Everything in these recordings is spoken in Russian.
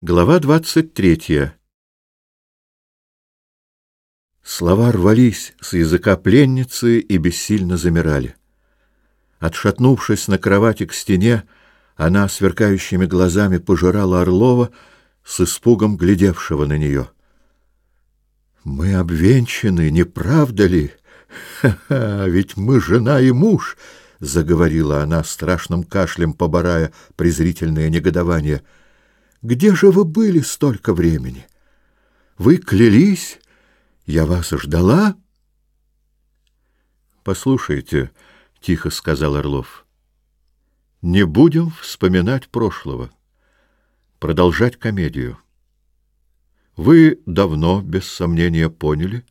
Глава 23. Слова рвались с языка пленницы и бессильно замирали. Отшатнувшись на кровати к стене, она сверкающими глазами пожирала Орлова с испугом глядевшего на нее. «Мы обвенчаны, не правда ли? Ха-ха, ведь мы жена и муж!» — заговорила она страшным кашлем, поборая презрительное негодование — где же вы были столько времени? Вы клялись, я вас ждала. Послушайте, тихо сказал Орлов. Не будем вспоминать прошлого. Продолжать комедию. Вы давно, без сомнения, поняли,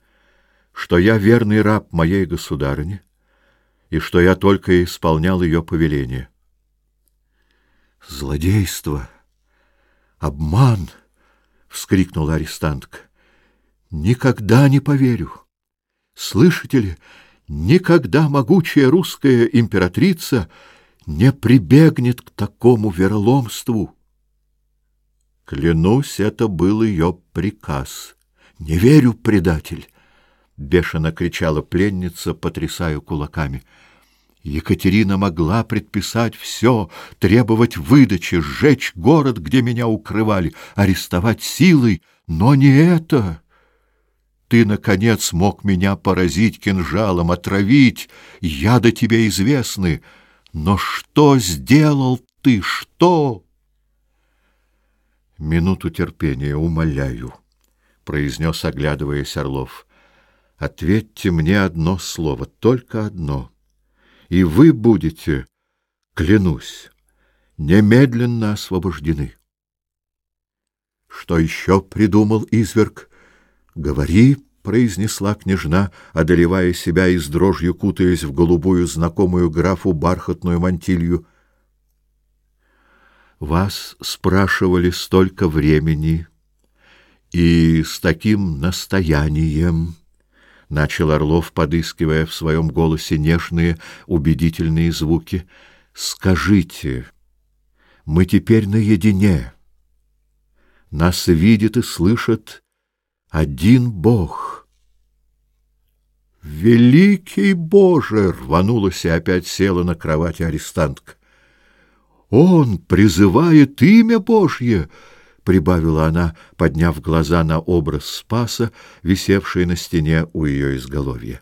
что я верный раб моей государыне и что я только исполнял ее повеление. Злодейство! «Обман!» — вскрикнула арестантка. «Никогда не поверю! Слышите ли, никогда могучая русская императрица не прибегнет к такому вероломству!» Клянусь, это был ее приказ. «Не верю, предатель!» — бешено кричала пленница, потрясая кулаками — Екатерина могла предписать все, требовать выдачи, сжечь город, где меня укрывали, арестовать силой, но не это. Ты, наконец, мог меня поразить кинжалом, отравить, яда тебя известны. Но что сделал ты, что? Минуту терпения, умоляю, — произнес, оглядываясь Орлов. Ответьте мне одно слово, только одно — и вы будете, клянусь, немедленно освобождены. Что еще придумал изверг? Говори, произнесла княжна, одолевая себя и с дрожью кутаясь в голубую знакомую графу бархатную мантилью. Вас спрашивали столько времени и с таким настоянием. — начал Орлов, подыскивая в своем голосе нежные, убедительные звуки. — Скажите, мы теперь наедине. Нас видит и слышит один Бог. «Великий Боже!» — рванулась и опять села на кровати арестантка. «Он призывает имя Божье!» прибавила она, подняв глаза на образ Спаса, висевший на стене у ее изголовья.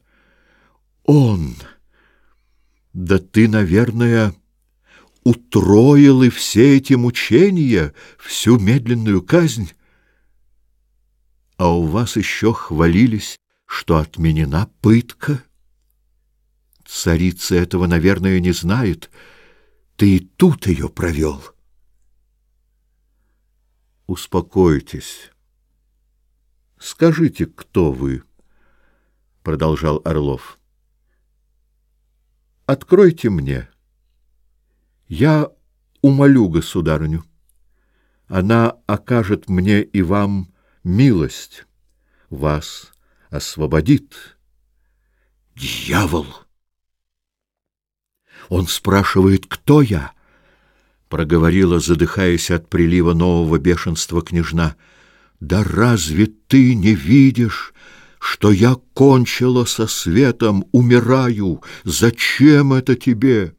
«Он! Да ты, наверное, утроил и все эти мучения, всю медленную казнь! А у вас еще хвалились, что отменена пытка? Царица этого, наверное, не знает. Ты и тут ее провел» успокойтесь. Скажите, кто вы? продолжал Орлов. Откройте мне. Я умолю государыню. Она окажет мне и вам милость, вас освободит. Дьявол! Он спрашивает, кто я? проговорила, задыхаясь от прилива нового бешенства княжна. «Да разве ты не видишь, что я кончила со светом, умираю? Зачем это тебе?»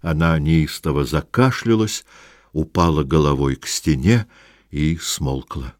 Она неистово закашлялась, упала головой к стене и смолкла.